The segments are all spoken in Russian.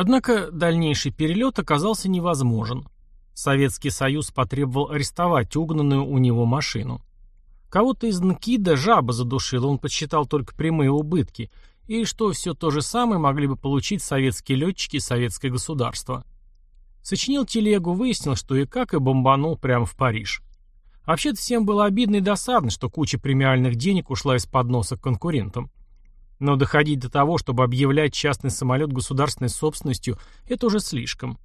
Однако дальнейший перелет оказался невозможен. Советский Союз потребовал арестовать угнанную у него машину. Кого-то из Нкида жаба задушила, он подсчитал только прямые убытки, и что все то же самое могли бы получить советские летчики и советское государство. Сочинил телегу, выяснил, что и как, и бомбанул прямо в Париж. Вообще-то всем было обидно и досадно, что куча премиальных денег ушла из-под носа к конкурентам. Но доходить до того, чтобы объявлять частный самолет государственной собственностью, это уже слишком.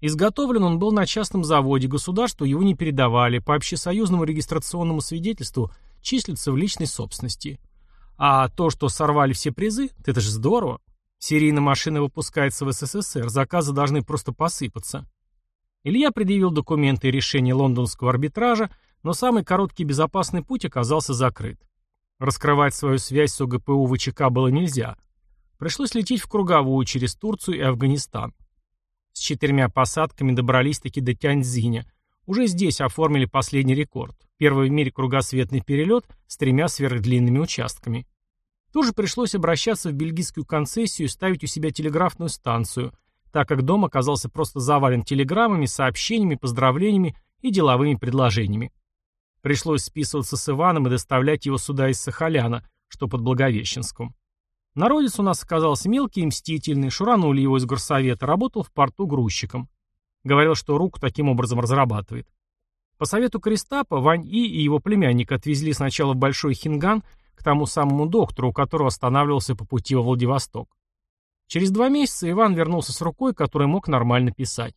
Изготовлен он был на частном заводе, государству его не передавали, по общесоюзному регистрационному свидетельству числится в личной собственности. А то, что сорвали все призы, это же здорово. Серийная машина выпускается в СССР, заказы должны просто посыпаться. Илья предъявил документы и решение лондонского арбитража, но самый короткий безопасный путь оказался закрыт. Раскрывать свою связь с ОГПУ ВЧК было нельзя. Пришлось лететь в круговую через Турцию и Афганистан. С четырьмя посадками добрались-таки до Тяньцзиня. Уже здесь оформили последний рекорд. Первый в мире кругосветный перелет с тремя сверхдлинными участками. Тоже пришлось обращаться в бельгийскую концессию и ставить у себя телеграфную станцию, так как дом оказался просто завален телеграммами, сообщениями, поздравлениями и деловыми предложениями. Пришлось списываться с Иваном и доставлять его сюда из Сахаляна, что под Благовещенском. Народец у нас оказался мелкий и мстительный, шуранули его из горсовета, работал в порту грузчиком. Говорил, что руку таким образом разрабатывает. По совету Кристапа, Вань И и его племянник отвезли сначала в Большой Хинган, к тому самому доктору, у которого останавливался по пути во Владивосток. Через два месяца Иван вернулся с рукой, которой мог нормально писать.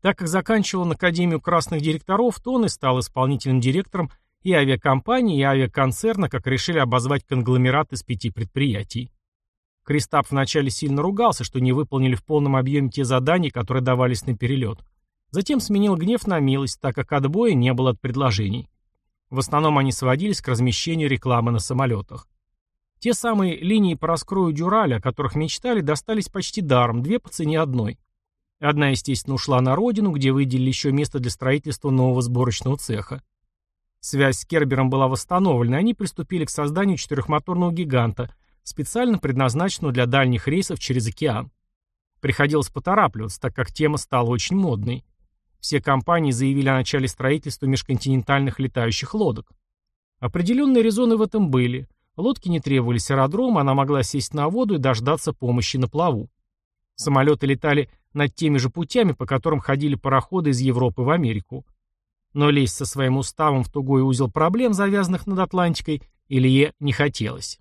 Так как заканчивал он Академию красных директоров, то он и стал исполнительным директором и авиакомпании, и авиаконцерна, как решили обозвать конгломерат из пяти предприятий. Кристап вначале сильно ругался, что не выполнили в полном объеме те задания, которые давались на перелет. Затем сменил гнев на милость, так как отбоя не было от предложений. В основном они сводились к размещению рекламы на самолетах. Те самые линии по раскрою дюрали, о которых мечтали, достались почти даром, две по цене одной. Одна, естественно, ушла на родину, где выделили еще место для строительства нового сборочного цеха. Связь с Кербером была восстановлена, и они приступили к созданию четырехмоторного гиганта – специально предназначенную для дальних рейсов через океан. Приходилось поторапливаться, так как тема стала очень модной. Все компании заявили о начале строительства межконтинентальных летающих лодок. Определенные резоны в этом были. Лодки не требовались аэродрома, она могла сесть на воду и дождаться помощи на плаву. Самолеты летали над теми же путями, по которым ходили пароходы из Европы в Америку. Но лезть со своим уставом в тугой узел проблем, завязанных над Атлантикой, Илье не хотелось.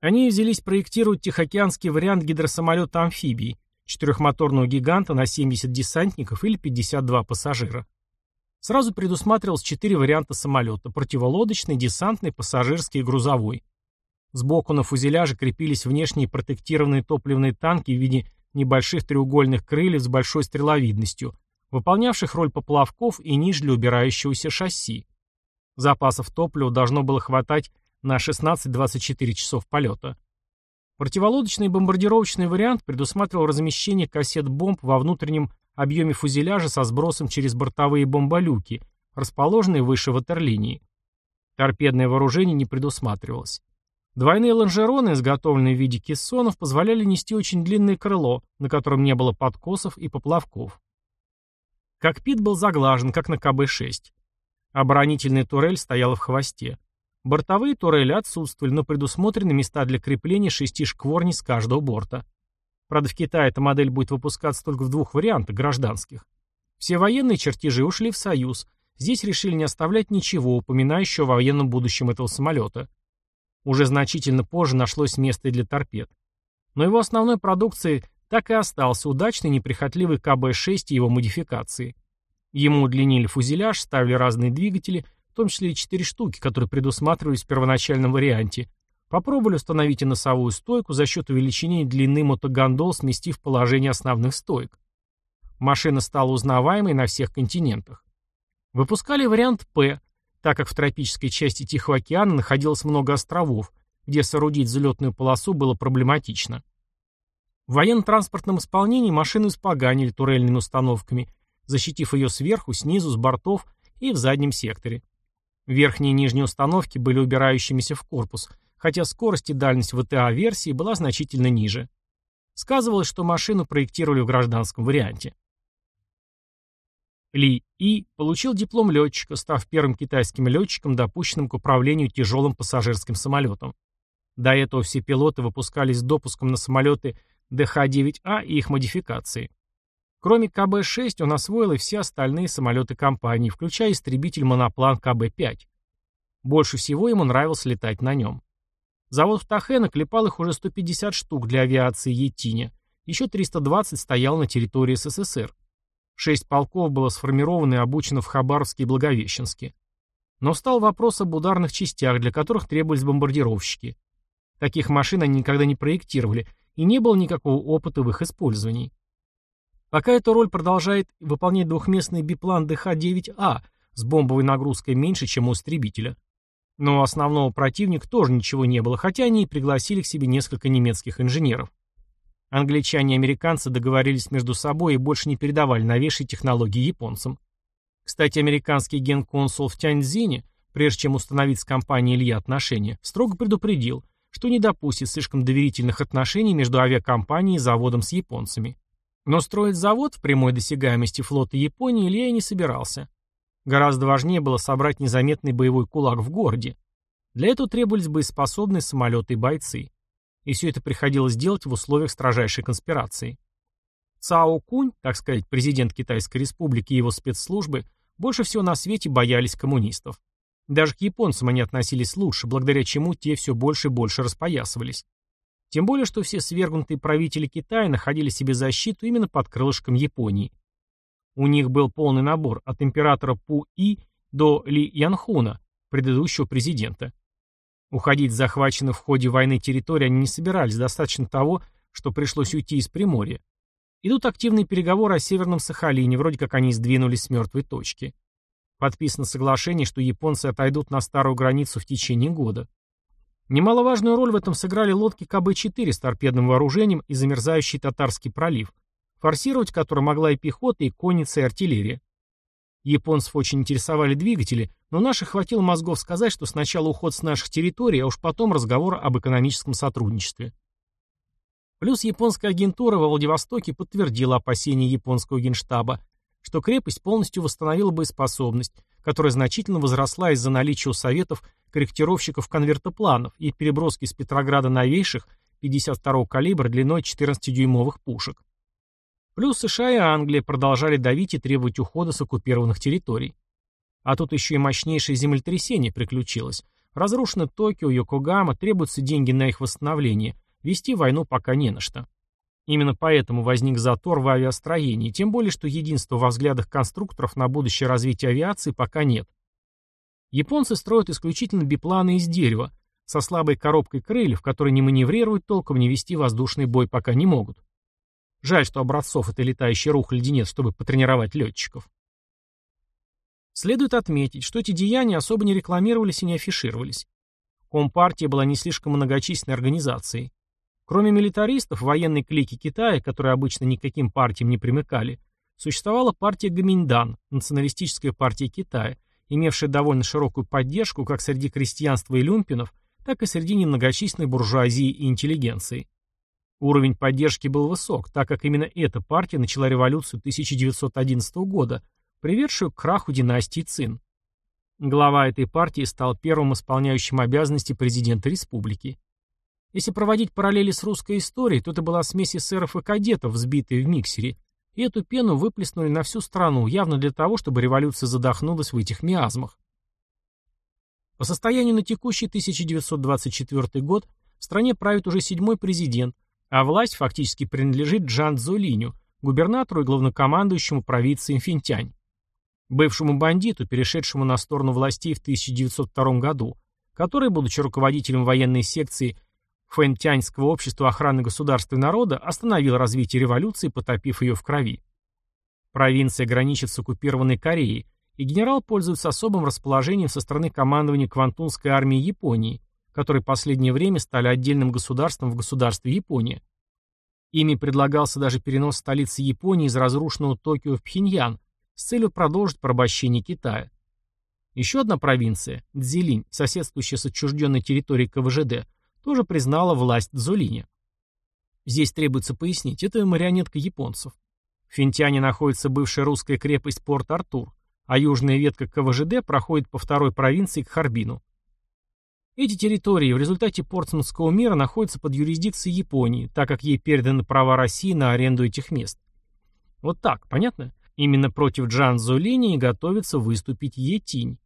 Они взялись проектировать тихоокеанский вариант гидросамолета-амфибии, четырехмоторного гиганта на 70 десантников или 52 пассажира. Сразу предусматривалось четыре варианта самолета – противолодочный, десантный, пассажирский и грузовой. Сбоку на фюзеляже крепились внешние протектированные топливные танки в виде небольших треугольных крыльев с большой стреловидностью, выполнявших роль поплавков и ниш для убирающегося шасси. Запасов топлива должно было хватать на 16-24 часов полета. Противолодочный бомбардировочный вариант предусматривал размещение кассет бомб во внутреннем объеме фюзеляжа со сбросом через бортовые бомболюки, расположенные выше ватерлинии. Торпедное вооружение не предусматривалось. Двойные лонжероны, изготовленные в виде кессонов, позволяли нести очень длинное крыло, на котором не было подкосов и поплавков. Кокпит был заглажен, как на КБ-6. Оборонительная турель стояла в хвосте. Бортовые турели отсутствовали, но предусмотрены места для крепления шести шкворней с каждого борта. Правда, в Китае эта модель будет выпускаться только в двух вариантах гражданских. Все военные чертежи ушли в Союз. Здесь решили не оставлять ничего, упоминающего о военном будущем этого самолета. Уже значительно позже нашлось место и для торпед. Но его основной продукцией так и остался удачный неприхотливый КБ-6 и его модификации. Ему удлинили фюзеляж, ставили разные двигатели, в том числе и четыре штуки, которые предусматривались в первоначальном варианте. Попробовали установить и носовую стойку за счет увеличения длины мотогондол, сместив положение основных стоек. Машина стала узнаваемой на всех континентах. Выпускали вариант «П», так как в тропической части Тихого океана находилось много островов, где соорудить взлетную полосу было проблематично. В военно-транспортном исполнении машину испоганили турельными установками, защитив ее сверху, снизу, с бортов и в заднем секторе. Верхние и нижние установки были убирающимися в корпус, хотя скорость и дальность ВТА-версии была значительно ниже. Сказывалось, что машину проектировали в гражданском варианте. Ли И получил диплом летчика, став первым китайским летчиком, допущенным к управлению тяжелым пассажирским самолетом. До этого все пилоты выпускались с допуском на самолеты ДХ-9А и их модификации. Кроме КБ-6 он освоил и все остальные самолеты компании, включая истребитель-моноплан КБ-5. Больше всего ему нравилось летать на нем. Завод в Тахе наклепал их уже 150 штук для авиации Етине, еще 320 стоял на территории СССР. Шесть полков было сформировано и обучено в Хабаровске и Благовещенске. Но встал вопрос об ударных частях, для которых требовались бомбардировщики. Таких машин они никогда не проектировали, и не было никакого опыта в их использовании. Пока эту роль продолжает выполнять двухместный биплан ДХ-9А с бомбовой нагрузкой меньше, чем у истребителя. Но основного противника тоже ничего не было, хотя они и пригласили к себе несколько немецких инженеров. Англичане и американцы договорились между собой и больше не передавали новейшие технологии японцам. Кстати, американский генконсул в Тяньцзине, прежде чем установить с компанией Илья отношения, строго предупредил, что не допустит слишком доверительных отношений между авиакомпанией и заводом с японцами. Но строить завод в прямой досягаемости флота Японии Илья не собирался. Гораздо важнее было собрать незаметный боевой кулак в городе. Для этого требовались боеспособные самолеты и бойцы и все это приходилось делать в условиях строжайшей конспирации. Цао Кунь, так сказать, президент Китайской республики и его спецслужбы, больше всего на свете боялись коммунистов. Даже к японцам они относились лучше, благодаря чему те все больше и больше распоясывались. Тем более, что все свергнутые правители Китая находили себе защиту именно под крылышком Японии. У них был полный набор от императора Пу И до Ли Янхуна, предыдущего президента. Уходить с захваченных в ходе войны территории они не собирались, достаточно того, что пришлось уйти из Приморья. Идут активные переговоры о Северном Сахалине, вроде как они сдвинулись с мертвой точки. Подписано соглашение, что японцы отойдут на старую границу в течение года. Немаловажную роль в этом сыграли лодки КБ-4 с торпедным вооружением и замерзающий Татарский пролив, форсировать который могла и пехота, и конница, и артиллерия. Японцев очень интересовали двигатели, но наших хватило мозгов сказать, что сначала уход с наших территорий, а уж потом разговор об экономическом сотрудничестве. Плюс японская агентура во Владивостоке подтвердила опасения японского генштаба, что крепость полностью восстановила боеспособность, которая значительно возросла из-за наличия у Советов корректировщиков конвертопланов и переброски из Петрограда новейших 52-го калибра длиной 14-дюймовых пушек. Плюс США и Англия продолжали давить и требовать ухода с оккупированных территорий. А тут еще и мощнейшее землетрясение приключилось. Разрушено Токио, Йокогама, требуются деньги на их восстановление. Вести войну пока не на что. Именно поэтому возник затор в авиастроении, тем более, что единства во взглядах конструкторов на будущее развитие авиации пока нет. Японцы строят исключительно бипланы из дерева, со слабой коробкой крыльев, которые не маневрируют толком, не вести воздушный бой пока не могут. Жаль, что образцов этой летающей рухляди нет, чтобы потренировать летчиков. Следует отметить, что эти деяния особо не рекламировались и не афишировались. Компартия была не слишком многочисленной организацией. Кроме милитаристов, военной клики Китая, которые обычно никаким партиям не примыкали, существовала партия Гаминьдан, националистическая партия Китая, имевшая довольно широкую поддержку как среди крестьянства и люмпинов, так и среди немногочисленной буржуазии и интеллигенции. Уровень поддержки был высок, так как именно эта партия начала революцию 1911 года, приведшую к краху династии Цин. Глава этой партии стал первым исполняющим обязанности президента республики. Если проводить параллели с русской историей, то это была смесь эсеров и кадетов, взбитые в миксере, и эту пену выплеснули на всю страну, явно для того, чтобы революция задохнулась в этих миазмах. По состоянию на текущий 1924 год в стране правит уже седьмой президент, а власть фактически принадлежит Джан Цзолиню, губернатору и главнокомандующему провинции Финтянь. Бывшему бандиту, перешедшему на сторону властей в 1902 году, который, будучи руководителем военной секции Фэнтяньского общества охраны государства и народа, остановил развитие революции, потопив ее в крови. Провинция граничит с оккупированной Кореей, и генерал пользуется особым расположением со стороны командования Квантунской армии Японии, которые в последнее время стали отдельным государством в государстве Япония. Ими предлагался даже перенос столицы Японии из разрушенного Токио в Пхеньян с целью продолжить порабощение Китая. Еще одна провинция, Цзилинь, соседствующая с отчужденной территорией КВЖД, тоже признала власть Цзулиня. Здесь требуется пояснить, это марионетка японцев. В Финтиане находится бывшая русская крепость Порт-Артур, а южная ветка КВЖД проходит по второй провинции к Харбину. Эти территории в результате Портсмутского мира находятся под юрисдикцией Японии, так как ей переданы права России на аренду этих мест. Вот так, понятно? Именно против Джанзо линии готовится выступить Етинь.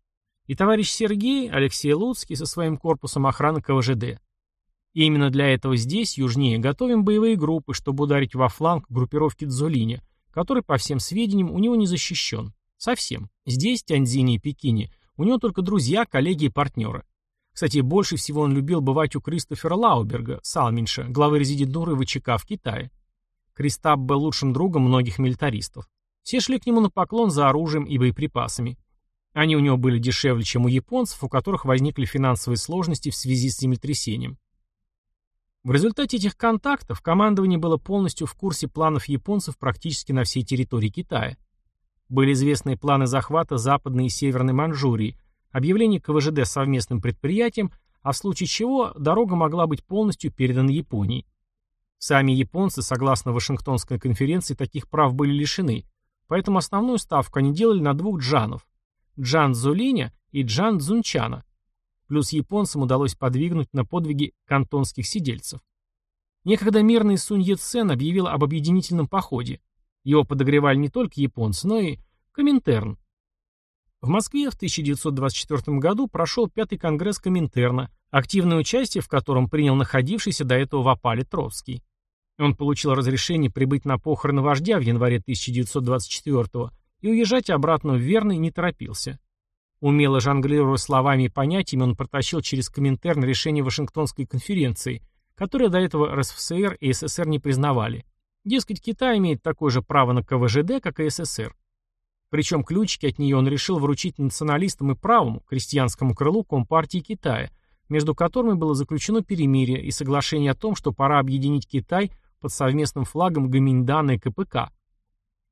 И товарищ Сергей, Алексей Луцкий со своим корпусом охраны КВЖД. И именно для этого здесь, южнее, готовим боевые группы, чтобы ударить во фланг группировки Дзолиня, который, по всем сведениям, у него не защищен. Совсем. Здесь, в Тяньцзине и Пекине, у него только друзья, коллеги и партнеры. Кстати, больше всего он любил бывать у Кристофера Лауберга, Салминша, главы резидентуры ВЧК в Китае. Кристап был лучшим другом многих милитаристов. Все шли к нему на поклон за оружием и боеприпасами. Они у него были дешевле, чем у японцев, у которых возникли финансовые сложности в связи с землетрясением. В результате этих контактов командование было полностью в курсе планов японцев практически на всей территории Китая. Были известны планы захвата Западной и Северной Манчжурии, объявление КВЖД совместным предприятием, а в случае чего дорога могла быть полностью передана Японии. Сами японцы, согласно Вашингтонской конференции, таких прав были лишены, поэтому основную ставку они делали на двух джанов – Джан Зулиня и Джан Цзунчана. Плюс японцам удалось подвигнуть на подвиги кантонских сидельцев. Некогда мирный Сунь Яцен объявил об объединительном походе. Его подогревали не только японцы, но и Коминтерн, в Москве в 1924 году прошел Пятый конгресс Коминтерна, активное участие в котором принял находившийся до этого в опале Троцкий. Он получил разрешение прибыть на похороны вождя в январе 1924 и уезжать обратно в Верный не торопился. Умело жонглируя словами и понятиями, он протащил через Коминтерн решение Вашингтонской конференции, которое до этого РСФСР и СССР не признавали. Дескать, Китай имеет такое же право на КВЖД, как и СССР. Причем ключики от нее он решил вручить националистам и правому, крестьянскому крылу Компартии Китая, между которыми было заключено перемирие и соглашение о том, что пора объединить Китай под совместным флагом Гаминьдана и КПК.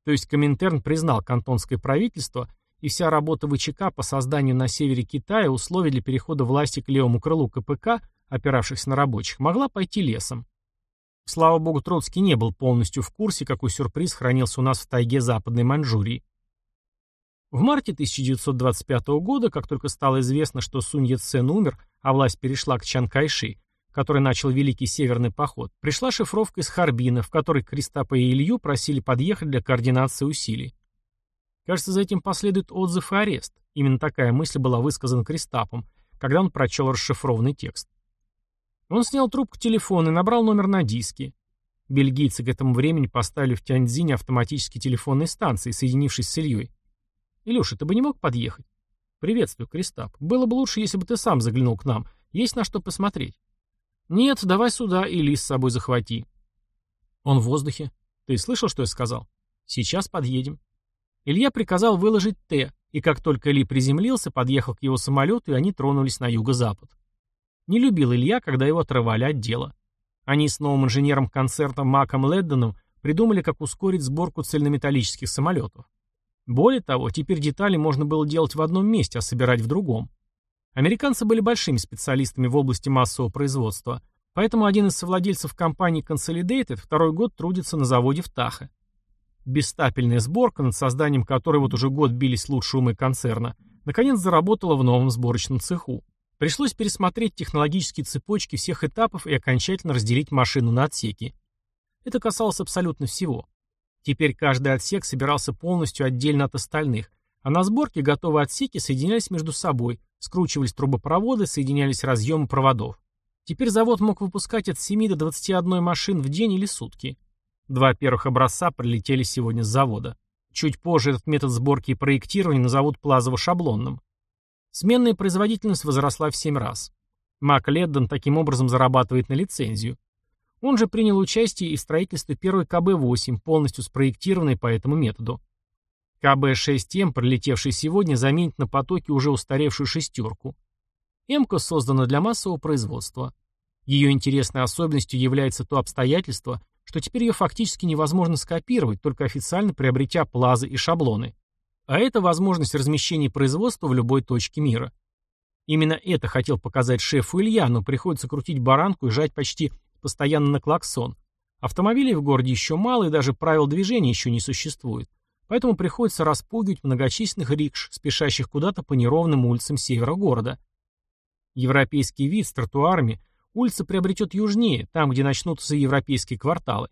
То есть Коминтерн признал кантонское правительство, и вся работа ВЧК по созданию на севере Китая условий для перехода власти к левому крылу КПК, опиравшихся на рабочих, могла пойти лесом. Слава богу, Троцкий не был полностью в курсе, какой сюрприз хранился у нас в тайге Западной Маньчжурии. В марте 1925 года, как только стало известно, что Сунь Яцен умер, а власть перешла к Чан Кайши, который начал Великий Северный поход, пришла шифровка из Харбина, в которой Кристапа и Илью просили подъехать для координации усилий. Кажется, за этим последует отзыв и арест. Именно такая мысль была высказана Кристапом, когда он прочел расшифрованный текст. Он снял трубку телефона и набрал номер на диске. Бельгийцы к этому времени поставили в Тяньцзине автоматические телефонные станции, соединившись с Ильей. «Илюша, ты бы не мог подъехать?» «Приветствую, Кристап. Было бы лучше, если бы ты сам заглянул к нам. Есть на что посмотреть». «Нет, давай сюда и лис с собой захвати». «Он в воздухе. Ты слышал, что я сказал?» «Сейчас подъедем». Илья приказал выложить «Т», и как только Ли приземлился, подъехал к его самолету, и они тронулись на юго-запад. Не любил Илья, когда его отрывали от дела. Они с новым инженером концерта Маком Ледденом придумали, как ускорить сборку цельнометаллических самолетов. Более того, теперь детали можно было делать в одном месте, а собирать в другом. Американцы были большими специалистами в области массового производства, поэтому один из совладельцев компании Consolidated второй год трудится на заводе в Тахе. Бесстапельная сборка, над созданием которой вот уже год бились лучшие умы концерна, наконец заработала в новом сборочном цеху. Пришлось пересмотреть технологические цепочки всех этапов и окончательно разделить машину на отсеки. Это касалось абсолютно всего. Теперь каждый отсек собирался полностью отдельно от остальных, а на сборке готовые отсеки соединялись между собой, скручивались трубопроводы, соединялись разъемы проводов. Теперь завод мог выпускать от 7 до 21 машин в день или сутки. Два первых образца прилетели сегодня с завода. Чуть позже этот метод сборки и проектирования назовут плазово-шаблонным. Сменная производительность возросла в 7 раз. Мак Леддон таким образом зарабатывает на лицензию. Он же принял участие и в строительстве первой КБ-8, полностью спроектированной по этому методу. КБ-6М, пролетевший сегодня, заменит на потоке уже устаревшую шестерку. МК создана для массового производства. Ее интересной особенностью является то обстоятельство, что теперь ее фактически невозможно скопировать, только официально приобретя плазы и шаблоны. А это возможность размещения производства в любой точке мира. Именно это хотел показать шефу Илья, но приходится крутить баранку и жать почти постоянно на клаксон. Автомобилей в городе еще мало и даже правил движения еще не существует. Поэтому приходится распугивать многочисленных рикш, спешащих куда-то по неровным улицам севера города. Европейский вид с тротуарами улица приобретет южнее, там, где начнутся европейские кварталы.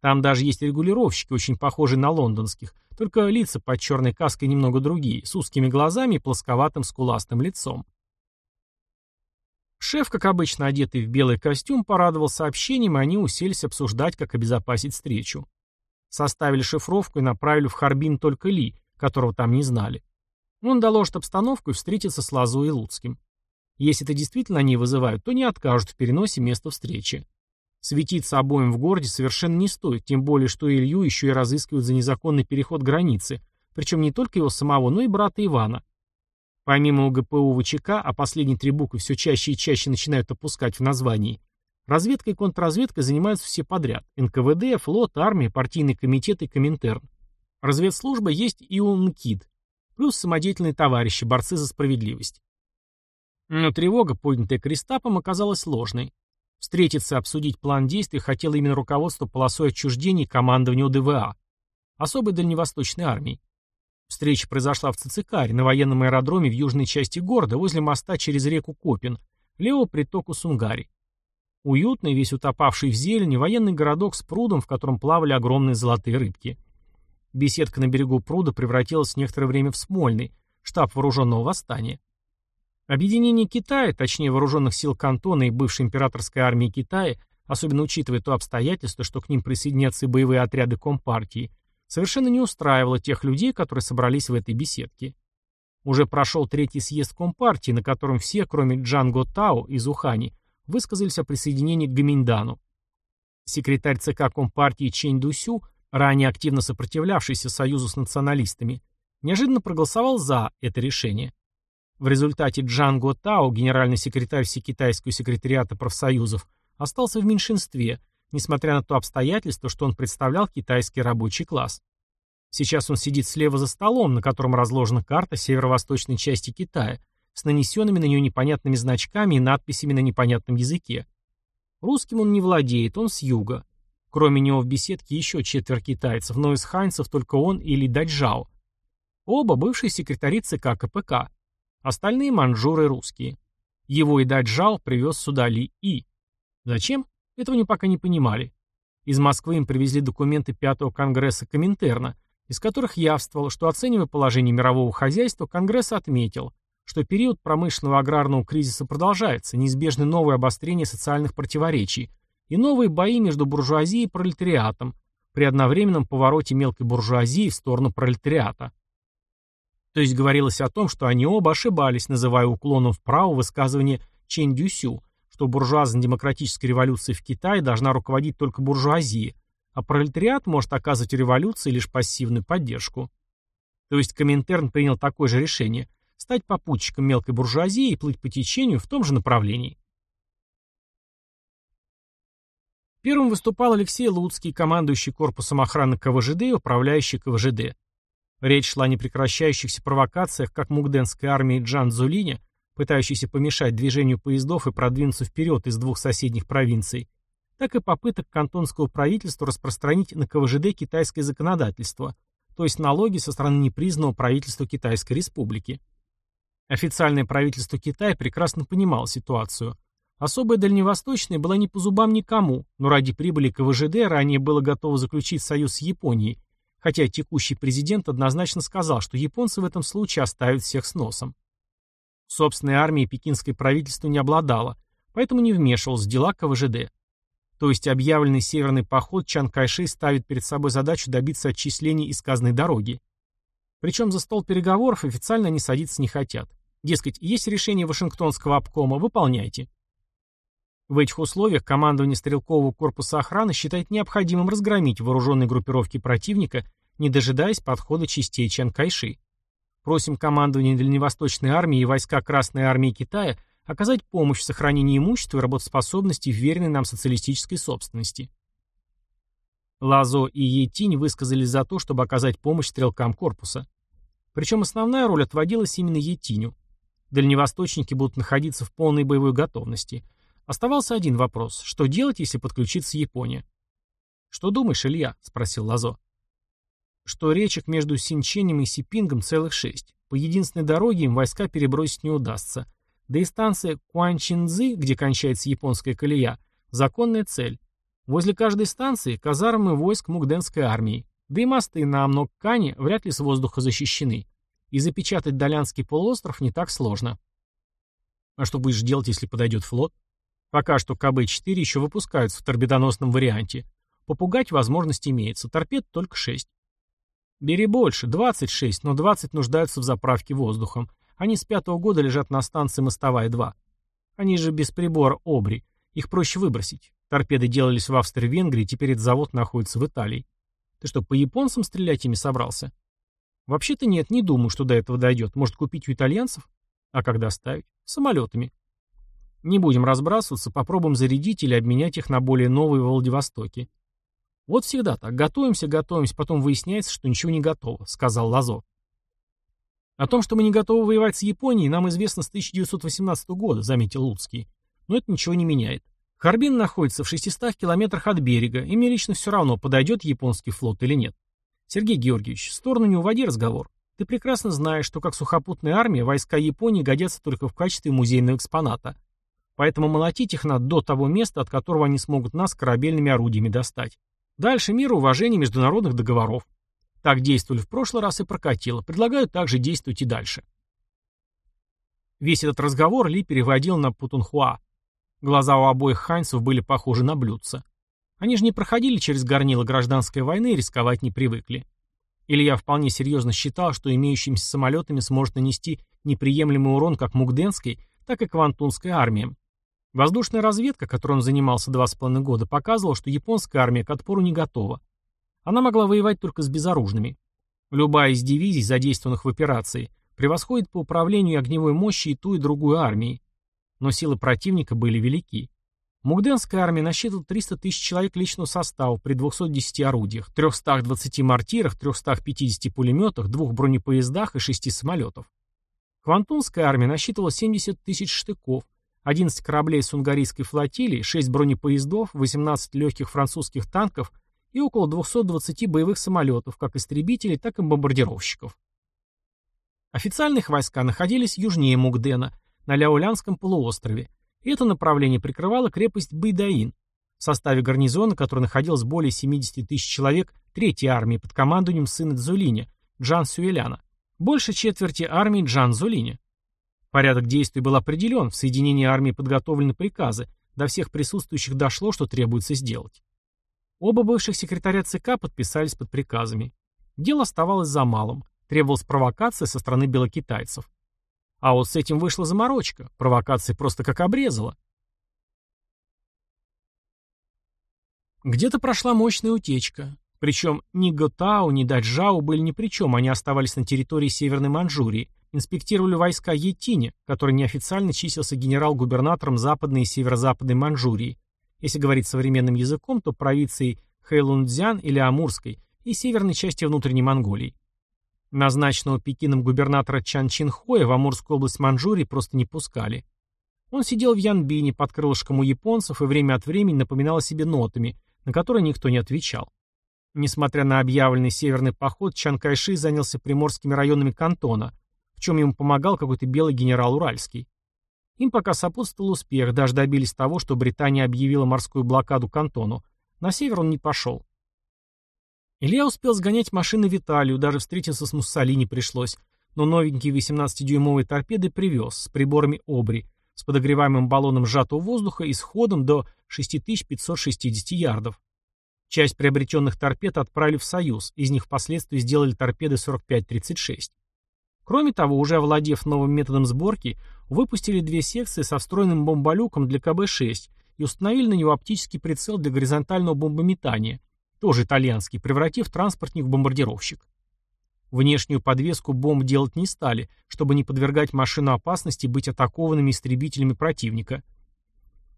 Там даже есть регулировщики, очень похожие на лондонских, только лица под черной каской немного другие, с узкими глазами и плосковатым скуластым лицом. Шеф, как обычно одетый в белый костюм, порадовал сообщением, и они уселись обсуждать, как обезопасить встречу. Составили шифровку и направили в Харбин только Ли, которого там не знали. Он доложит обстановку и встретится с Лазу и Луцким. Если это действительно они вызывают, то не откажут в переносе места встречи. Светиться обоим в городе совершенно не стоит, тем более, что Илью еще и разыскивают за незаконный переход границы, причем не только его самого, но и брата Ивана. Помимо УГПУ ВЧК, а последние три буквы все чаще и чаще начинают опускать в названии, разведкой и контрразведкой занимаются все подряд. НКВД, флот, армия, партийный комитет и Коминтерн. Разведслужба есть и у НКИД, плюс самодеятельные товарищи, борцы за справедливость. Но тревога, поднятая Кристапом, оказалась ложной. Встретиться, обсудить план действий хотело именно руководство полосой отчуждений и командованию ДВА, особой дальневосточной армии. Встреча произошла в Цицикаре, на военном аэродроме в южной части города, возле моста через реку Копин, левого притоку Сунгари. Уютный, весь утопавший в зелени, военный городок с прудом, в котором плавали огромные золотые рыбки. Беседка на берегу пруда превратилась некоторое время в Смольный, штаб вооруженного восстания. Объединение Китая, точнее вооруженных сил Кантона и бывшей императорской армии Китая, особенно учитывая то обстоятельство, что к ним присоединятся и боевые отряды Компартии, совершенно не устраивало тех людей, которые собрались в этой беседке. Уже прошел третий съезд Компартии, на котором все, кроме Джанго Тао из Ухани, высказались о присоединении к Гаминьдану. Секретарь ЦК Компартии Чэнь Дусю, ранее активно сопротивлявшийся союзу с националистами, неожиданно проголосовал за это решение. В результате Джанго Тао, генеральный секретарь Всекитайского секретариата профсоюзов, остался в меньшинстве, несмотря на то обстоятельство, что он представлял китайский рабочий класс. Сейчас он сидит слева за столом, на котором разложена карта северо-восточной части Китая, с нанесенными на нее непонятными значками и надписями на непонятном языке. Русским он не владеет, он с юга. Кроме него в беседке еще четверо китайцев, но из ханьцев только он или Даджао. Оба бывшие секретари ЦК КПК. Остальные манжуры русские. Его и Даджал привез сюда Ли И. Зачем? Этого они пока не понимали. Из Москвы им привезли документы Пятого Конгресса Коминтерна, из которых явствовало, что оценивая положение мирового хозяйства, Конгресс отметил, что период промышленного аграрного кризиса продолжается, неизбежны новые обострения социальных противоречий и новые бои между буржуазией и пролетариатом при одновременном повороте мелкой буржуазии в сторону пролетариата. То есть говорилось о том, что они оба ошибались, называя уклоном вправо высказывание Чен Дюсю, что буржуазно-демократическая революция в Китае должна руководить только буржуазией, а пролетариат может оказывать революции лишь пассивную поддержку. То есть Коминтерн принял такое же решение – стать попутчиком мелкой буржуазии и плыть по течению в том же направлении. Первым выступал Алексей Луцкий, командующий корпусом охраны КВЖД и управляющий КВЖД. Речь шла о непрекращающихся провокациях как мугденской армии Джан Зулиня, пытающейся помешать движению поездов и продвинуться вперед из двух соседних провинций, так и попыток кантонского правительства распространить на КВЖД китайское законодательство, то есть налоги со стороны непризнанного правительства Китайской Республики. Официальное правительство Китая прекрасно понимало ситуацию. Особая дальневосточная была не по зубам никому, но ради прибыли КВЖД ранее было готово заключить союз с Японией, хотя текущий президент однозначно сказал, что японцы в этом случае оставят всех с носом. Собственной армией пекинское правительство не обладало, поэтому не вмешивалось в дела КВЖД. То есть объявленный северный поход Чан Кайши ставит перед собой задачу добиться отчислений из казной дороги. Причем за стол переговоров официально они садиться не хотят. Дескать, есть решение Вашингтонского обкома, выполняйте. В этих условиях командование стрелкового корпуса охраны считает необходимым разгромить вооруженные группировки противника, не дожидаясь подхода частей Чан Кайши. Просим командование Дальневосточной армии и войска Красной армии Китая оказать помощь в сохранении имущества и работоспособности вверенной нам социалистической собственности. Лазо и Етинь высказались за то, чтобы оказать помощь стрелкам корпуса. Причем основная роль отводилась именно Етиню. Дальневосточники будут находиться в полной боевой готовности – Оставался один вопрос – что делать, если подключится Япония? «Что думаешь, Илья?» — спросил Лазо. Что речек между Синченем и Сипингом целых шесть. По единственной дороге им войска перебросить не удастся. Да и станция Куанчинзы, где кончается японская колея, законная цель. Возле каждой станции казармы войск Мугденской армии. Да и мосты на Амноккане вряд ли с воздуха защищены. И запечатать Долянский полуостров не так сложно. А что будешь делать, если подойдет флот? Пока что КБ-4 еще выпускаются в торпедоносном варианте. Попугать возможность имеется, торпед только 6. Бери больше, 26, но 20 нуждаются в заправке воздухом. Они с пятого года лежат на станции Мостовая-2. Они же без прибора Обри. Их проще выбросить. Торпеды делались в Австро-Венгрии, теперь этот завод находится в Италии. Ты что, по японцам стрелять ими собрался? Вообще-то нет, не думаю, что до этого дойдет. Может, купить у итальянцев? А когда ставить? Самолетами. Не будем разбрасываться, попробуем зарядить или обменять их на более новые в Владивостоке. Вот всегда так. Готовимся, готовимся, потом выясняется, что ничего не готово, сказал Лазо. О том, что мы не готовы воевать с Японией, нам известно с 1918 года, заметил Луцкий. Но это ничего не меняет. Харбин находится в 600 километрах от берега, и мне лично все равно, подойдет японский флот или нет. Сергей Георгиевич, в сторону не уводи разговор. Ты прекрасно знаешь, что как сухопутная армия войска Японии годятся только в качестве музейного экспоната. Поэтому молотить их надо до того места, от которого они смогут нас корабельными орудиями достать. Дальше мир уважение международных договоров. Так действовали в прошлый раз и прокатило. Предлагаю также действовать и дальше. Весь этот разговор Ли переводил на Путунхуа. Глаза у обоих ханьцев были похожи на блюдца. Они же не проходили через горнило гражданской войны и рисковать не привыкли. Илья вполне серьезно считал, что имеющимися самолетами сможет нанести неприемлемый урон как Мугденской, так и Квантунской армиям. Воздушная разведка, которой он занимался два с половиной года, показывала, что японская армия к отпору не готова. Она могла воевать только с безоружными. Любая из дивизий, задействованных в операции, превосходит по управлению и огневой мощи и ту, и другую армии. Но силы противника были велики. Мугденская армия насчитывала 300 тысяч человек личного состава при 210 орудиях, 320 мортирах, 350 пулеметах, двух бронепоездах и шести самолетов. Квантунская армия насчитывала 70 тысяч штыков, 11 кораблей сунгарийской флотилии, 6 бронепоездов, 18 легких французских танков и около 220 боевых самолетов, как истребителей, так и бомбардировщиков. Официальные войска находились южнее Мугдена, на Ляолянском полуострове, и это направление прикрывала крепость Байдаин, в составе гарнизона, который находилось более 70 тысяч человек Третьей армии под командованием сына Дзулиня, Джан Сюэляна, больше четверти армии Джан Зулиня. Порядок действий был определен, в соединении армии подготовлены приказы, до всех присутствующих дошло, что требуется сделать. Оба бывших секретаря ЦК подписались под приказами. Дело оставалось за малым. Требовалась провокация со стороны белокитайцев. А вот с этим вышла заморочка. Провокация просто как обрезала. Где-то прошла мощная утечка. Причем ни Готау, ни Даджау были ни при чем, они оставались на территории Северной Манчжурии, инспектировали войска Етине, который неофициально числился генерал-губернатором Западной и Северо-Западной Манчжурии, если говорить современным языком, то провинции Хэйлунцзян или Амурской и северной части внутренней Монголии. Назначенного Пекином губернатора Чан Чинхоя в Амурскую область Манчжурии просто не пускали. Он сидел в Янбине под крылышком у японцев и время от времени напоминал о себе нотами, на которые никто не отвечал. Несмотря на объявленный северный поход, Чан Кайши занялся приморскими районами кантона – чем ему помогал какой-то белый генерал Уральский. Им пока сопутствовал успех, даже добились того, что Британия объявила морскую блокаду Кантону. На север он не пошел. Илья успел сгонять машины в Италию, даже встретиться с Муссолини пришлось, но новенькие 18-дюймовые торпеды привез с приборами Обри, с подогреваемым баллоном сжатого воздуха и с ходом до 6560 ярдов. Часть приобретенных торпед отправили в Союз, из них впоследствии сделали торпеды 45-36. Кроме того, уже овладев новым методом сборки, выпустили две секции со встроенным бомболюком для КБ-6 и установили на него оптический прицел для горизонтального бомбометания, тоже итальянский, превратив транспортник в бомбардировщик. Внешнюю подвеску бомб делать не стали, чтобы не подвергать машину опасности быть атакованными истребителями противника.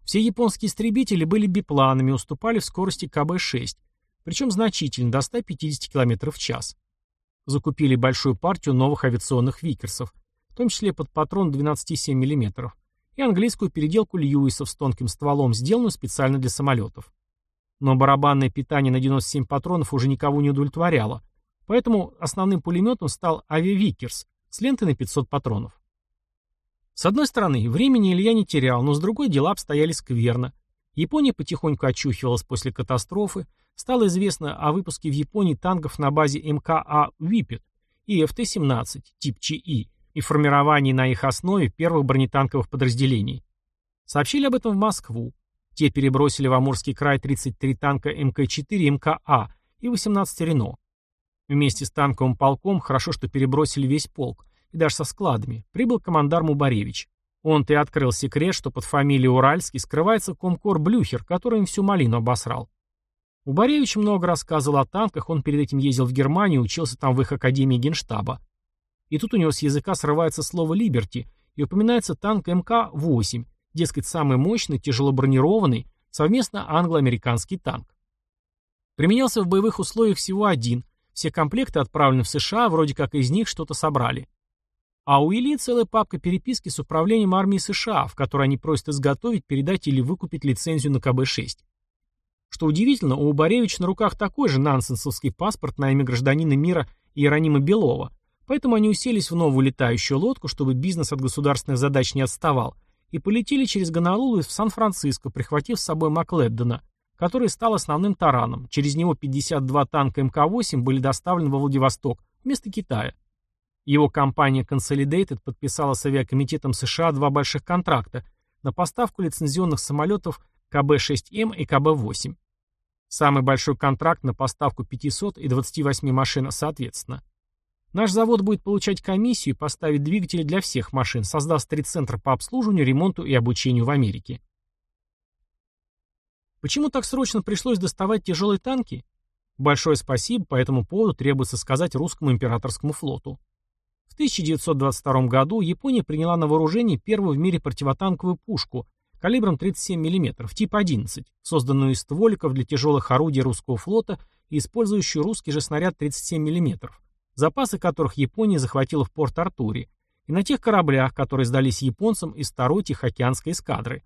Все японские истребители были бипланами уступали в скорости КБ-6, причем значительно, до 150 км в час закупили большую партию новых авиационных «Викерсов», в том числе под патрон 12,7 мм, и английскую переделку Льюисов с тонким стволом, сделанную специально для самолетов. Но барабанное питание на 97 патронов уже никого не удовлетворяло, поэтому основным пулеметом стал «Авиавикерс» с лентой на 500 патронов. С одной стороны, времени Илья не терял, но с другой дела обстояли скверно. Япония потихоньку очухивалась после катастрофы, стало известно о выпуске в Японии танков на базе МКА «Випет» и ФТ-17 тип ЧИ и формировании на их основе первых бронетанковых подразделений. Сообщили об этом в Москву. Те перебросили в Амурский край 33 танка МК-4 и МКА и 18 Рено. Вместе с танковым полком хорошо, что перебросили весь полк, и даже со складами, прибыл командар Мубаревич. Он-то и открыл секрет, что под фамилией Уральский скрывается комкор Блюхер, который им всю малину обосрал. Убаревич много рассказывал о танках, он перед этим ездил в Германию, учился там в их академии генштаба. И тут у него с языка срывается слово «Либерти», и упоминается танк МК-8, дескать, самый мощный, тяжело бронированный, совместно англо-американский танк. Применялся в боевых условиях всего один, все комплекты отправлены в США, вроде как из них что-то собрали. А у Ильи целая папка переписки с управлением армии США, в которой они просят изготовить, передать или выкупить лицензию на КБ-6. Что удивительно, у Убаревича на руках такой же нансенсовский паспорт на имя гражданина мира Иеронима Белова, поэтому они уселись в новую летающую лодку, чтобы бизнес от государственных задач не отставал, и полетели через Гонолулу в Сан-Франциско, прихватив с собой Макледдена, который стал основным тараном. Через него 52 танка МК-8 были доставлены во Владивосток вместо Китая. Его компания Consolidated подписала с авиакомитетом США два больших контракта на поставку лицензионных самолетов КБ-6М и КБ-8. Самый большой контракт на поставку 500 и 28 машин соответственно. Наш завод будет получать комиссию и поставить двигатели для всех машин, создаст три центра по обслуживанию, ремонту и обучению в Америке. Почему так срочно пришлось доставать тяжелые танки? Большое спасибо по этому поводу требуется сказать русскому императорскому флоту. В 1922 году Япония приняла на вооружение первую в мире противотанковую пушку калибром 37 мм, тип 11, созданную из стволиков для тяжелых орудий русского флота и использующую русский же снаряд 37 мм, запасы которых Япония захватила в Порт-Артуре, и на тех кораблях, которые сдались японцам из второй Тихоокеанской эскадры.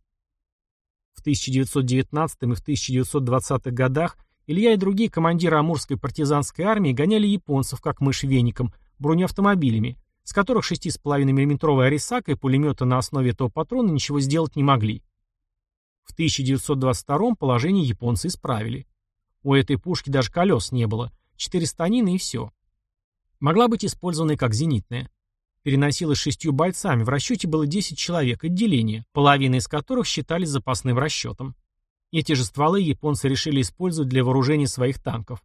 В 1919 и в 1920-х годах Илья и другие командиры Амурской партизанской армии гоняли японцев, как мышь веником, бронеавтомобилями, с которых 6,5 мм Арисака и пулемета на основе этого патрона ничего сделать не могли. В 1922 положение японцы исправили. У этой пушки даже колес не было, четыре станины и все. Могла быть использована как зенитная. Переносилась шестью бойцами, в расчете было 10 человек, отделение, половина из которых считались запасным расчетом. Эти же стволы японцы решили использовать для вооружения своих танков.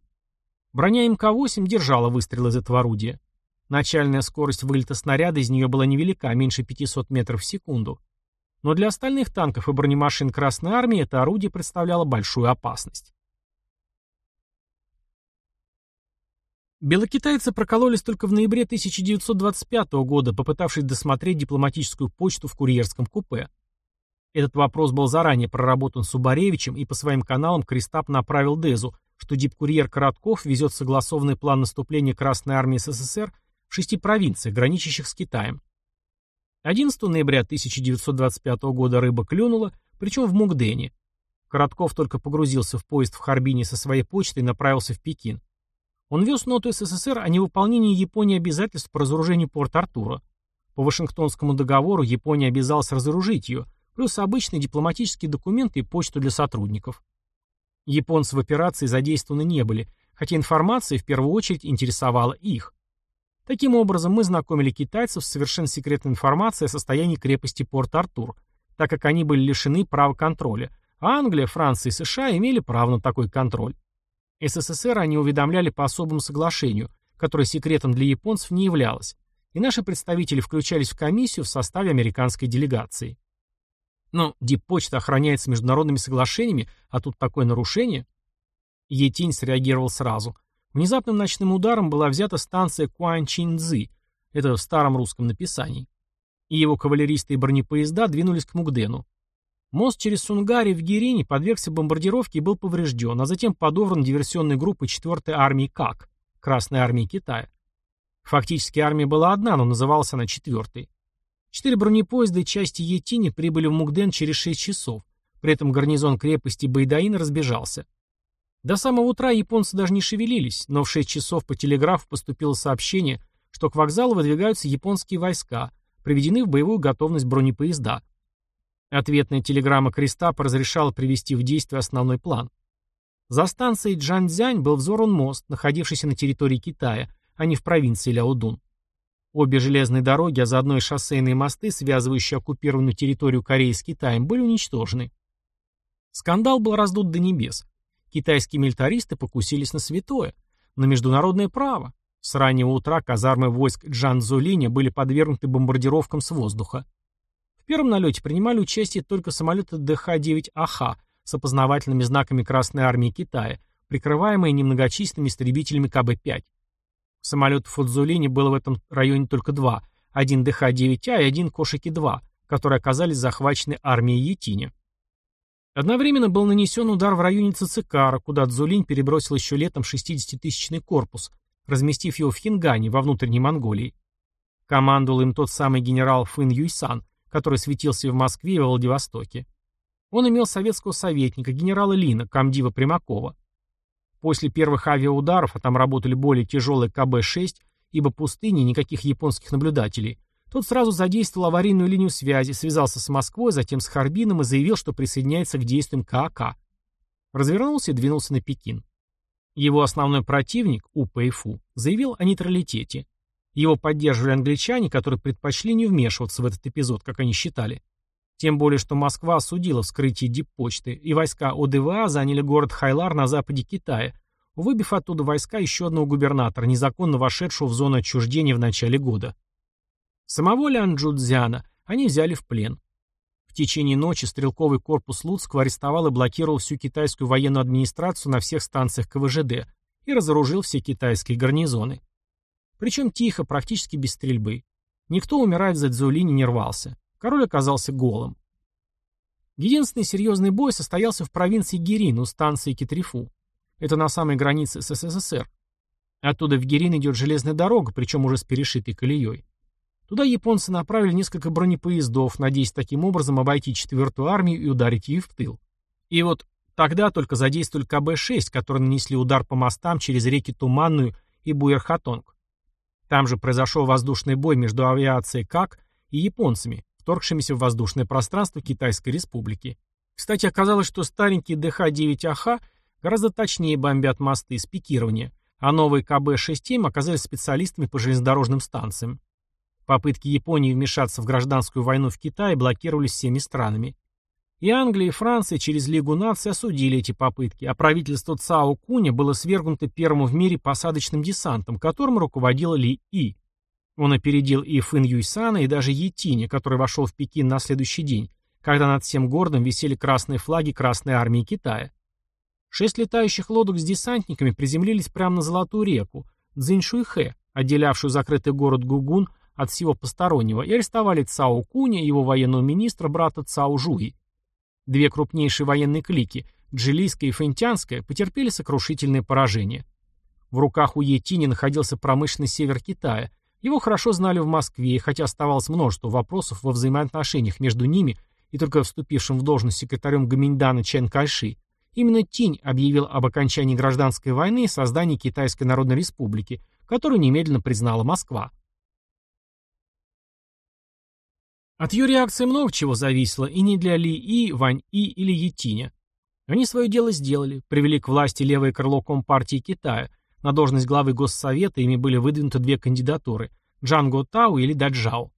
Броня МК-8 держала выстрел из этого орудия. Начальная скорость вылета снаряда из нее была невелика, меньше 500 метров в секунду. Но для остальных танков и бронемашин Красной Армии это орудие представляло большую опасность. Белокитайцы прокололись только в ноябре 1925 года, попытавшись досмотреть дипломатическую почту в курьерском купе. Этот вопрос был заранее проработан Субаревичем, и по своим каналам Кристап направил Дезу, что дипкурьер Коротков везет согласованный план наступления Красной Армии СССР в шести провинциях, граничащих с Китаем. 11 ноября 1925 года рыба клюнула, причем в Мугдене. Коротков только погрузился в поезд в Харбине со своей почтой и направился в Пекин. Он вез ноту СССР о невыполнении Японии обязательств по разоружению Порт-Артура. По Вашингтонскому договору Япония обязалась разоружить ее, плюс обычные дипломатические документы и почту для сотрудников. Японцы в операции задействованы не были, хотя информация в первую очередь интересовала их. Таким образом, мы знакомили китайцев с совершенно секретной информацией о состоянии крепости Порт-Артур, так как они были лишены права контроля, а Англия, Франция и США имели право на такой контроль. СССР они уведомляли по особому соглашению, которое секретом для японцев не являлось, и наши представители включались в комиссию в составе американской делегации. Но диппочта охраняется международными соглашениями, а тут такое нарушение. Етинь среагировал сразу – Внезапным ночным ударом была взята станция Куанчинцзы, это в старом русском написании, и его кавалеристы и бронепоезда двинулись к Мугдену. Мост через Сунгари в Гирине подвергся бомбардировке и был поврежден, а затем подобран диверсионной группой 4-й армии КАК, Красной армии Китая. Фактически армия была одна, но называлась она четвертой. Четыре бронепоезда части Етини прибыли в Мугден через 6 часов, при этом гарнизон крепости Байдаин разбежался. До самого утра японцы даже не шевелились, но в 6 часов по телеграфу поступило сообщение, что к вокзалу выдвигаются японские войска, приведены в боевую готовность бронепоезда. Ответная телеграмма Кристапа разрешала привести в действие основной план. За станцией Джанцзянь был взорван мост, находившийся на территории Китая, а не в провинции Ляодун. Обе железные дороги, а заодно и шоссейные мосты, связывающие оккупированную территорию Кореи с Китаем, были уничтожены. Скандал был раздут до небес. Китайские милитаристы покусились на святое, на международное право. С раннего утра казармы войск Джанзолиня были подвергнуты бомбардировкам с воздуха. В первом налете принимали участие только самолеты ДХ-9АХ с опознавательными знаками Красной Армии Китая, прикрываемые немногочисленными истребителями КБ-5. Самолетов от Зулини было в этом районе только два, один ДХ-9А и один Кошики-2, которые оказались захвачены армией Етиня. Одновременно был нанесен удар в районе Цицикара, куда Цзулинь перебросил еще летом 60-тысячный корпус, разместив его в Хингане, во внутренней Монголии. Командовал им тот самый генерал Фын Юйсан, который светился в Москве и во Владивостоке. Он имел советского советника, генерала Лина, комдива Примакова. После первых авиаударов, а там работали более тяжелые КБ-6, ибо пустыни, никаких японских наблюдателей, тот сразу задействовал аварийную линию связи, связался с Москвой, затем с Харбином и заявил, что присоединяется к действиям КАК. Развернулся и двинулся на Пекин. Его основной противник, УПФУ, заявил о нейтралитете. Его поддерживали англичане, которые предпочли не вмешиваться в этот эпизод, как они считали. Тем более, что Москва осудила вскрытие диппочты, и войска ОДВА заняли город Хайлар на западе Китая, выбив оттуда войска еще одного губернатора, незаконно вошедшего в зону отчуждения в начале года. Самого Лян Джудзяна они взяли в плен. В течение ночи стрелковый корпус Луцкого арестовал и блокировал всю китайскую военную администрацию на всех станциях КВЖД и разоружил все китайские гарнизоны. Причем тихо, практически без стрельбы. Никто умирать за Цзулини не рвался. Король оказался голым. Единственный серьезный бой состоялся в провинции Гирин у станции Китрифу. Это на самой границе с СССР. Оттуда в Гирин идет железная дорога, причем уже с перешитой колеей. Туда японцы направили несколько бронепоездов, надеясь таким образом обойти четвертую армию и ударить ее в тыл. И вот тогда только задействовали КБ-6, которые нанесли удар по мостам через реки Туманную и Буерхатонг. Там же произошел воздушный бой между авиацией КАК и японцами, вторгшимися в воздушное пространство Китайской Республики. Кстати, оказалось, что старенькие ДХ-9АХ гораздо точнее бомбят мосты с пикирования, а новые КБ-6М оказались специалистами по железнодорожным станциям. Попытки Японии вмешаться в гражданскую войну в Китае блокировались всеми странами. И Англия, и Франция через Лигу наций осудили эти попытки, а правительство Цао Куня было свергнуто первым в мире посадочным десантом, которым руководил Ли И. Он опередил и Фын Юйсана, и даже Етиня, который вошел в Пекин на следующий день, когда над всем городом висели красные флаги Красной Армии Китая. Шесть летающих лодок с десантниками приземлились прямо на Золотую реку, Цзиньшуйхэ, отделявшую закрытый город Гугун от всего постороннего, и арестовали Цао Куня и его военного министра, брата Цао Жуи. Две крупнейшие военные клики, Джилийская и Фэнтянская, потерпели сокрушительное поражение. В руках у Етини находился промышленный север Китая, его хорошо знали в Москве, хотя оставалось множество вопросов во взаимоотношениях между ними и только вступившим в должность секретарем Гаминьдана Чен Кайши, именно Тинь объявил об окончании гражданской войны и создании Китайской Народной Республики, которую немедленно признала Москва. От ее реакции много чего зависело, и не для Ли И, Вань И или Етиня. Они свое дело сделали, привели к власти левое крыло Компартии Китая, на должность главы Госсовета ими были выдвинуты две кандидатуры – Джанго Тау или Даджао.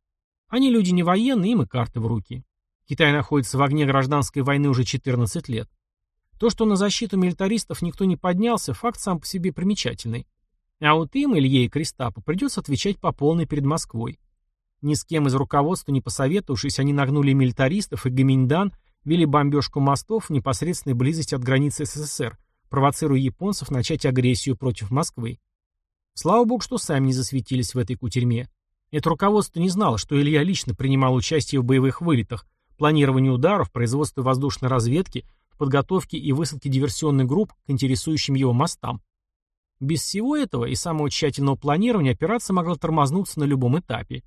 Они люди не военные, им и карты в руки. Китай находится в огне гражданской войны уже 14 лет. То, что на защиту милитаристов никто не поднялся, факт сам по себе примечательный. А вот им, Илье и Кристапу, придется отвечать по полной перед Москвой. Ни с кем из руководства не посоветовавшись, они нагнули милитаристов, и Гаминьдан вели бомбежку мостов в непосредственной близости от границы СССР – провоцируя японцев начать агрессию против Москвы. Слава богу, что сами не засветились в этой кутерьме. Это руководство не знало, что Илья лично принимал участие в боевых вылетах, планировании ударов, производстве воздушной разведки, в подготовке и высадке диверсионных групп к интересующим его мостам. Без всего этого и самого тщательного планирования операция могла тормознуться на любом этапе.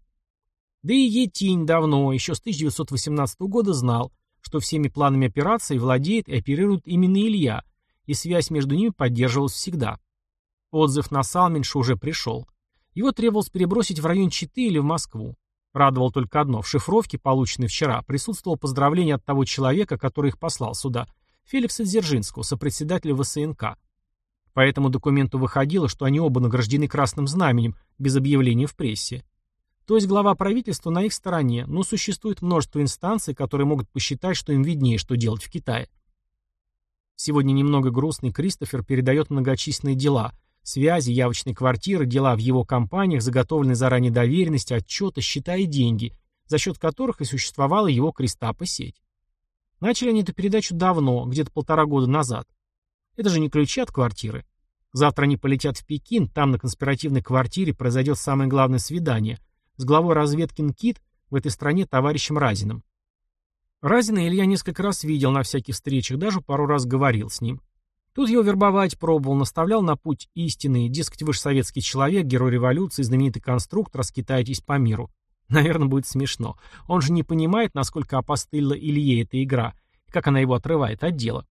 Да и Етинь давно, еще с 1918 года знал, что всеми планами операции владеет и оперирует именно Илья, и связь между ними поддерживалась всегда. Отзыв на Салменша уже пришел. Его требовалось перебросить в район Читы или в Москву. Радовало только одно. В шифровке, полученной вчера, присутствовало поздравление от того человека, который их послал сюда, Феликса Дзержинского, сопредседателя ВСНК. По этому документу выходило, что они оба награждены красным знаменем, без объявления в прессе. То есть глава правительства на их стороне, но существует множество инстанций, которые могут посчитать, что им виднее, что делать в Китае. Сегодня немного грустный Кристофер передает многочисленные дела, связи, явочные квартиры, дела в его компаниях, заготовленные заранее доверенности, отчеты, счета и деньги, за счет которых и существовала его Кристапа сеть. Начали они эту передачу давно, где-то полтора года назад. Это же не ключи от квартиры. Завтра они полетят в Пекин, там на конспиративной квартире произойдет самое главное свидание – с главой разведки НКИД в этой стране товарищем Разиным. Разина Илья несколько раз видел на всяких встречах, даже пару раз говорил с ним. Тут его вербовать пробовал, наставлял на путь истинный, дескать, вы же советский человек, герой революции, знаменитый конструктор, раскитаетесь по миру. Наверное, будет смешно. Он же не понимает, насколько опостылила Илье эта игра, и как она его отрывает от дела.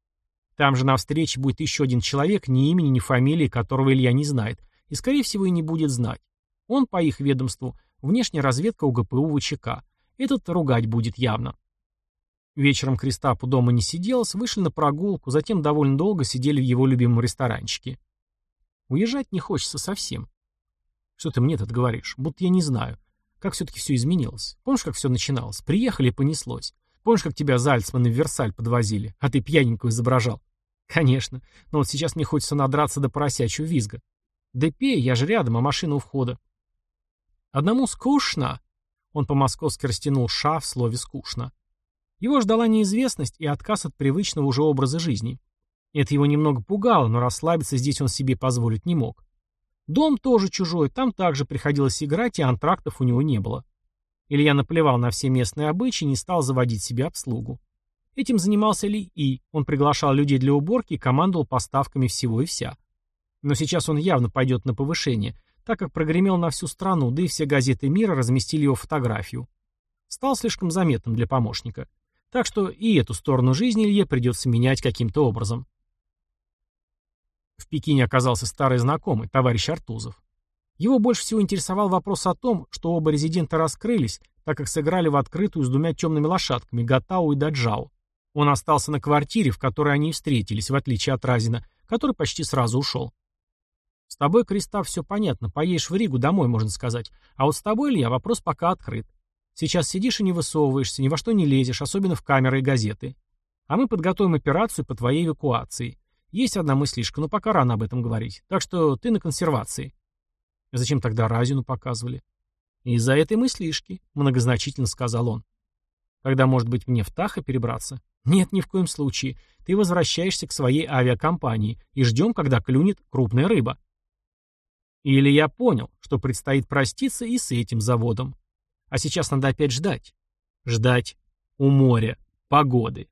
Там же на встрече будет еще один человек, ни имени, ни фамилии, которого Илья не знает, и, скорее всего, и не будет знать. Он, по их ведомству, Внешняя разведка УГПУ ВЧК. Этот ругать будет явно. Вечером Кристап у дома не сиделось, вышли на прогулку, затем довольно долго сидели в его любимом ресторанчике. Уезжать не хочется совсем. Что ты мне тут говоришь? Будто я не знаю. Как все-таки все изменилось? Помнишь, как все начиналось? Приехали и понеслось. Помнишь, как тебя Зальцманы в Версаль подвозили, а ты пьяненького изображал? Конечно. Но вот сейчас мне хочется надраться до поросячьего визга. Да пей, я же рядом, а машина у входа. Одному скучно. Он по-московски растянул «ша» в слове «скучно». Его ждала неизвестность и отказ от привычного уже образа жизни. Это его немного пугало, но расслабиться здесь он себе позволить не мог. Дом тоже чужой, там также приходилось играть, и антрактов у него не было. Илья наплевал на все местные обычаи и не стал заводить себе обслугу. Этим занимался Ли И. Он приглашал людей для уборки и командовал поставками всего и вся. Но сейчас он явно пойдет на повышение, так как прогремел на всю страну, да и все газеты мира разместили его фотографию. Стал слишком заметным для помощника. Так что и эту сторону жизни Илье придется менять каким-то образом. В Пекине оказался старый знакомый, товарищ Артузов. Его больше всего интересовал вопрос о том, что оба резидента раскрылись, так как сыграли в открытую с двумя темными лошадками, Гатау и Даджао. Он остался на квартире, в которой они и встретились, в отличие от Разина, который почти сразу ушел. С тобой, Креста, все понятно. Поедешь в Ригу, домой, можно сказать. А вот с тобой, Илья, вопрос пока открыт. Сейчас сидишь и не высовываешься, ни во что не лезешь, особенно в камеры и газеты. А мы подготовим операцию по твоей эвакуации. Есть одна мыслишка, но пока рано об этом говорить. Так что ты на консервации. Зачем тогда Разину показывали? Из-за этой мыслишки, многозначительно сказал он. Тогда, может быть, мне в Таха перебраться? Нет, ни в коем случае. Ты возвращаешься к своей авиакомпании и ждем, когда клюнет крупная рыба. Или я понял, что предстоит проститься и с этим заводом. А сейчас надо опять ждать. Ждать у моря, погоды.